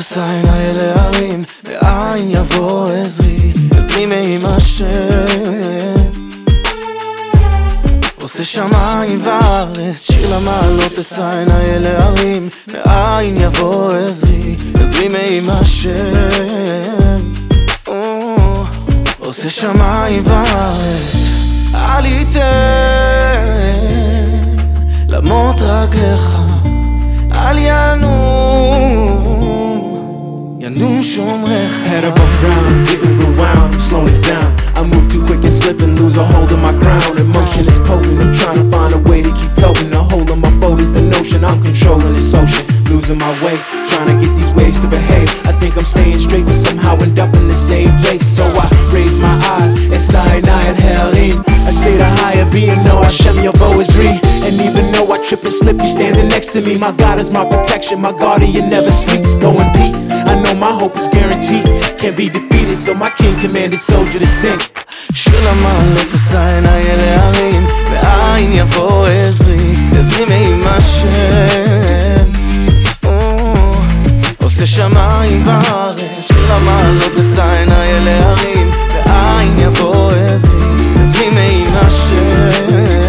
אשא עיניי אל ההרים, מאין יבוא עזרי, עזרי מעם השם. עושה שמיים וארץ, שיר למעלות אשא עיניי אל ההרים, מאין יבוא עזרי, עזרי מעם השם. עושה שמיים וארץ, אל ייתן למות רגליך, אל ינום, Head, head above ground, getting rewound, slow it down. I move too quick and slip and lose a hold of my crown. Emotion is potent, I'm trying to find a way to keep floating. The hole in my boat is the notion, I'm controlling this ocean. Losing my way, trying to get these waves to behave. I think I'm staying straight, but somehow end up in the same place. So I raise my eyes, and it's cyanide inhale in. I stay the higher being, though I shall your poetry. And even though I trip and slip, you standing next to me. My God is my protection, my guardian never sleeps. Go in peace, I know my hope is guaranteed. Can't be defeated, so my king commanded soldier to sing. שיר למעלות אשא עיניי אל ההרים, מאין יבוא עזרי, עזרי מעם השם. או, עושה שמיים וארץ, שיר למעלות אשא עיניי אל ההרים, מאין יבוא עזרי, עזרי מעם השם.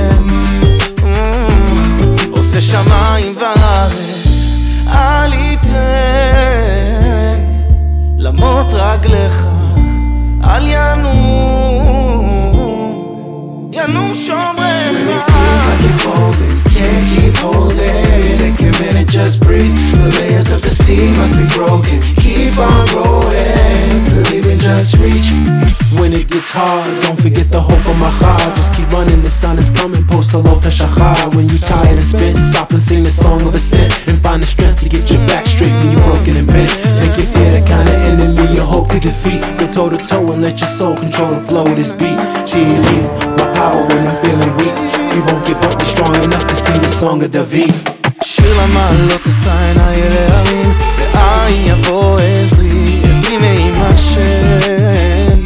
שמיים וארץ עליתם The layers of the sea must be broken. Keep on going, believing just reach. When it gets hard, don't forget the hope of my heart. Just keep running, the sun is coming. Post to Shachar. When you tired and spent, stop and sing the song of ascent. And find the strength to get your back straight when you're broken and bent. Make it fear the kind of enemy you hope to defeat. Go toe to toe and let your soul control the flow of this beat. Cheerlead, my power when I'm feeling weak. We won't give up, we're strong enough to sing the song of David. שיר למעלות אשא אל ההרים, לאין יבוא עזרי, עזרי מעם השם.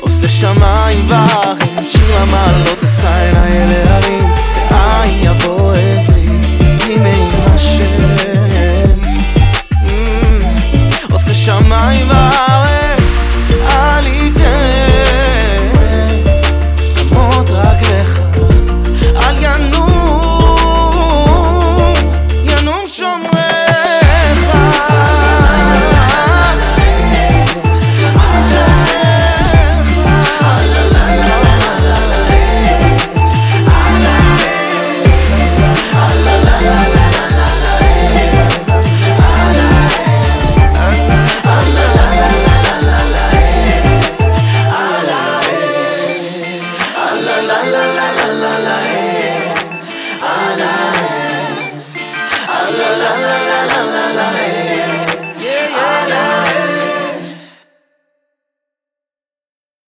עושה שמיים וערים, שיר למעלות אשא אל ההרים, לאין יבוא עזרי, עזרי מעם השם. Mm, עושה שמיים וערים la la la la la la.